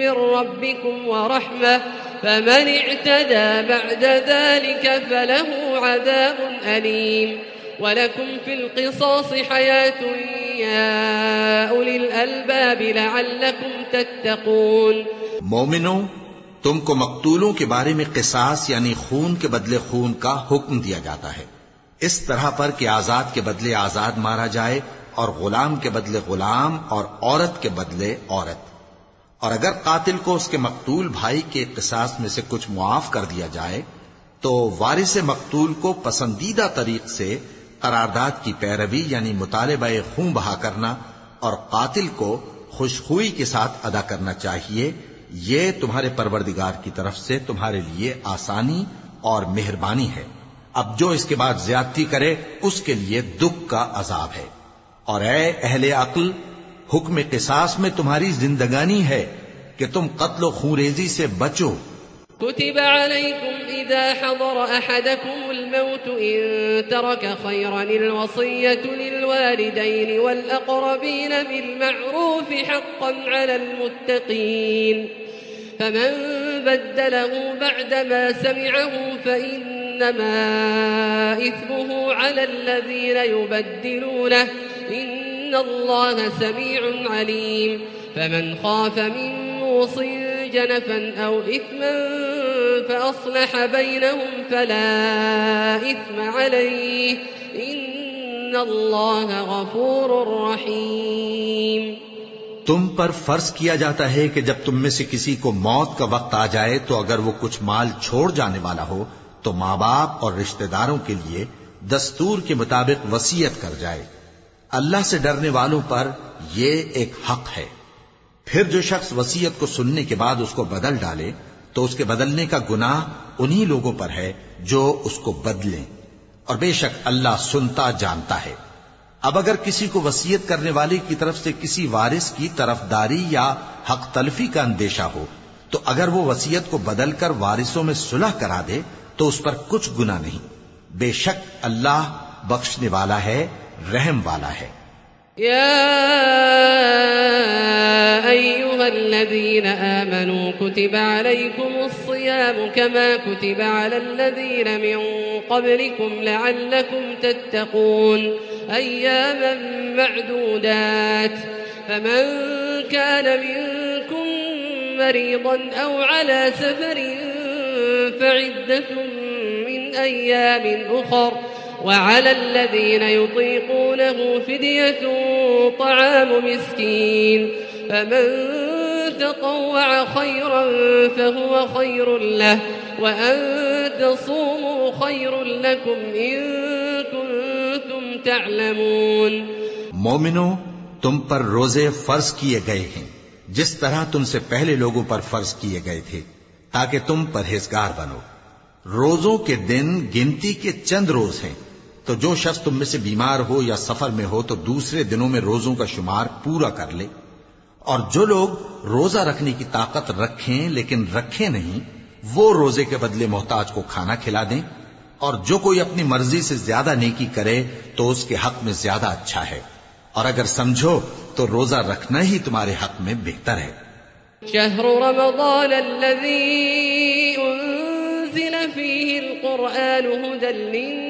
من ربكم ورحمة، فمن اعتدى بعد ذلك فله عذاب أليم. ولكم في القصاص حياة يا أولي الألباب لعلكم تتقون. مومنوں تم کو مقتولوں کے بارے میں قصاص یعنی خون کے بدلے خون کا حکم دیا جاتا ہے۔ اس طرح پر کہ آزاد کے بدلے آزاد مارا جائے اور غلام کے بدلے غلام اور عورت کے بدلے عورت۔ اور اگر قاتل کو اس کے مقتول بھائی کے قصاص میں سے کچھ معاف کر دیا جائے، تو وارث مقتول کو پسندیدہ طریق سے قرارداد کی پیروی یعنی مطالبہ خون بہا کرنا اور قاتل کو خوشخوئی کے ساتھ ادا کرنا چاہیے، یہ تمہارے پروردگار کی طرف سے تمہارے لیے آسانی اور مہربانی ہے۔ اب جو اس کے بعد زیادتی کرے، اس کے لیے دکھ کا عذاب ہے۔ اور اے اہل عقل حکم قصاص میں تمہاری زندگانی ہے کہ تم قتل و خوریزی سے بچو۔ كتب عليكم إذا حضر أحدكم الموت إن ترك خيرا الوصية للوالدين والأقربين بالمعروف حقا على المتقين فمن بدله بعدما سمعه فإنما إثمه على الذين يبدلونه إن الله سميع عليم فمن خاف من موص جنفا أو إثما فأصلح بينهم فلا إثم عليه إن الله غفور رحيم تم پر فرض کیا جاتا ہے کہ جب تم میں سے کسی کو موت کا وقت آ جائے تو اگر وہ کچھ مال چھوڑ جانے والا ہو تو ماں باپ اور رشتہ داروں کے لیے دستور کے مطابق وسیعت کر جائے۔ اللہ سے ڈرنے والوں پر یہ ایک حق ہے۔ پھر جو شخص وسیعت کو سننے کے بعد اس کو بدل ڈالے، تو اس کے بدلنے کا گناہ انہی لوگوں پر ہے جو اس کو بدلیں۔ اور بے شک اللہ سنتا، جانتا ہے۔ اب اگر کسی کو وسیعت کرنے والے کی طرف سے کسی وارث کی طرفداری یا حق تلفی کا اندیشہ ہو، تو اگر وہ وسیعت کو بدل کر وارثوں میں صلح کرا دے، تو اس پر کچھ گنا نہیں۔ بے شک اللہ بخشنے والا ہے۔ رحم والا ہے۔ يا أيها الذين آمنوا كتب عليكم الصيام كما كتب على الذين من قبلكم لعلكم تتقون۔ أياما معدودات۔ فمن كان منكم مريضا أو على سفر فعدة من أيام أخر وعلى الذين يطيقونه فدية طعام مسكين فمن تطوع خيرا فهو خير له وأن تصوموا خير لكم إن كنتم تعلمون مومنو، تم پر روزے فرض کیے گئے ہیں، جس طرح تم سے پہلے لوگوں پر فرض کیے گئے تھے، تاکہ تم پرہیزگار بنو۔ روزوں کے دن گنتی کے چند روز ہیں۔ تو جو شخص تم میں سے بیمار ہو یا سفر میں ہو تو دوسرے دنوں میں روزوں کا شمار پورا کر لے۔ اور جو لوگ روزہ رکھنے کی طاقت رکھیں لیکن رکھیں نہیں، وہ روزے کے بدلے محتاج کو کھانا کھلا دیں۔ اور جو کوئی اپنی مرضی سے زیادہ نیکی کرے تو اس کے حق میں زیادہ اچھا ہے۔ اور اگر سمجھو تو روزہ رکھنا ہی تمہارے حق میں بہتر ہے۔ شهر رمضان الذي أنزل فيه القرآن هدى للناس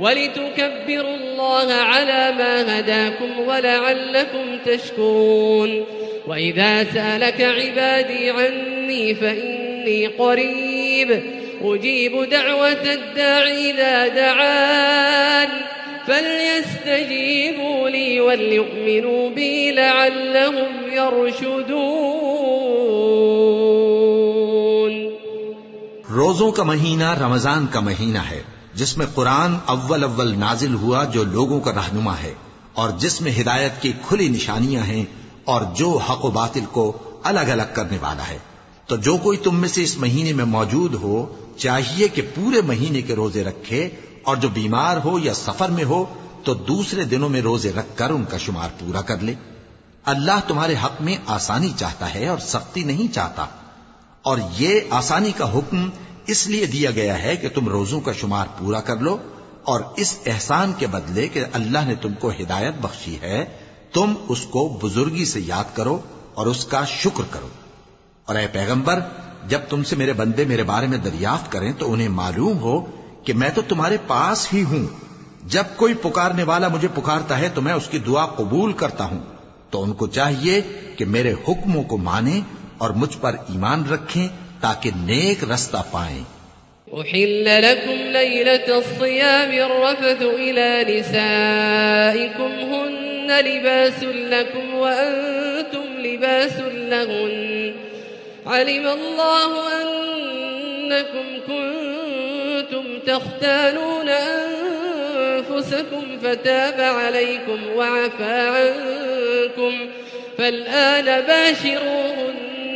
ولتكبروا الله على ما هداكم ولعلكم تشكرون وإذا سألك عبادي عني فإني قريب أجيب دعوة الداع إذا دعان فليستجيبوا لي وليؤمنوا بي لعلهم يرشدون روزوں کا مہینہ، رمضان کا مہینہ ہے۔ جس میں قرآن اول اول نازل ہوا جو لوگوں کا رہنما ہے، اور جس میں ہدایت کی کھلی نشانیاں ہیں، اور جو حق و باطل کو الگ الگ کرنے والا ہے۔ تو جو کوئی تم میں سے اس مہینے میں موجود ہو، چاہیے کہ پورے مہینے کے روزے رکھے، اور جو بیمار ہو یا سفر میں ہو، تو دوسرے دنوں میں روزے رکھ کر ان کا شمار پورا کر لے۔ اللہ تمہارے حق میں آسانی چاہتا ہے اور سختی نہیں چاہتا۔ اور یہ آسانی کا حکم اس لیے دیا گیا ہے کہ تم روزوں کا شمار پورا کر لو اور اس احسان کے بدلے کہ اللہ نے تم کو ہدایت بخشی ہے، تم اس کو بزرگی سے یاد کرو اور اس کا شکر کرو۔ اور اے پیغمبر، جب تم سے میرے بندے میرے بارے میں دریافت کریں تو انہیں معلوم ہو کہ میں تو تمہارے پاس ہی ہوں۔ جب کوئی پکارنے والا مجھے پکارتا ہے تو میں اس کی دعا قبول کرتا ہوں۔ تو ان کو چاہیے کہ میرے حکموں کو مانیں اور مجھ پر ایمان رکھیں تاکہ نیک رستہ پائیں۔ أحل لكم ليلة الصيام الرفث إلى نسائكم هن لباس لكم وأنتم لباس لهن علم الله أنكم كنتم تختانون أنفسكم فتاب عليكم وعفى عنكم فالآن باشروهن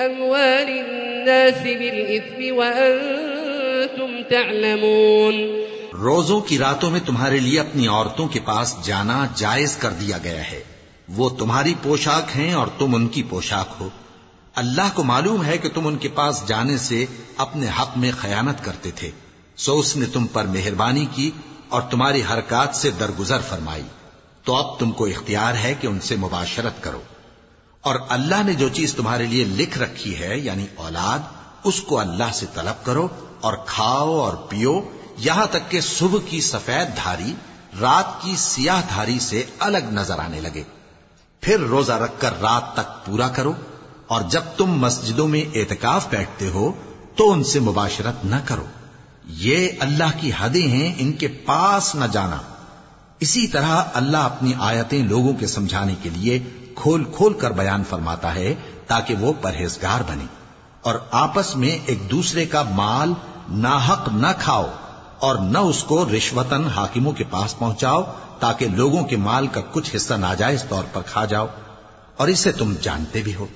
أموال الناس بالإثم وأنتم تعلمون. روزوں کی راتوں میں تمہارے لیے اپنی عورتوں کے پاس جانا جائز کر دیا گیا ہے۔ وہ تمہاری پوشاک ہیں اور تم ان کی پوشاک ہو۔ اللہ کو معلوم ہے کہ تم ان کے پاس جانے سے اپنے حق میں خیانت کرتے تھے۔ سو اس نے تم پر مہربانی کی اور تمہاری حرکات سے درگزر فرمائی۔ تو اب تم کو اختیار ہے کہ ان سے مباشرت کرو۔ اور اللہ نے جو چیز تمہارے لیے لکھ رکھی ہے یعنی اولاد، اس کو اللہ سے طلب کرو اور کھاؤ اور پیو، یہاں تک کہ صبح کی سفید دھاری، رات کی سیاہ دھاری سے الگ نظر آنے لگے۔ پھر روزہ رکھ کر رات تک پورا کرو، اور جب تم مسجدوں میں اعتکاف بیٹھتے ہو تو ان سے مباشرت نہ کرو۔ یہ اللہ کی حدیں ہیں، ان کے پاس نہ جانا۔ اسی طرح اللہ اپنی آیتیں لوگوں کے سمجھانے کے لیے کھول کھول کر بیان فرماتا ہے تاکہ وہ پرہیزگار بنے اور آپس میں ایک دوسرے کا مال ناحق نہ کھاؤ اور نہ اس کو رشوتن حاکموں کے پاس پہنچاؤ تاکہ لوگوں کے مال کا کچھ حصہ ناجائز طور پر کھا جاؤ۔ اور اسے تم جانتے بھی ہو۔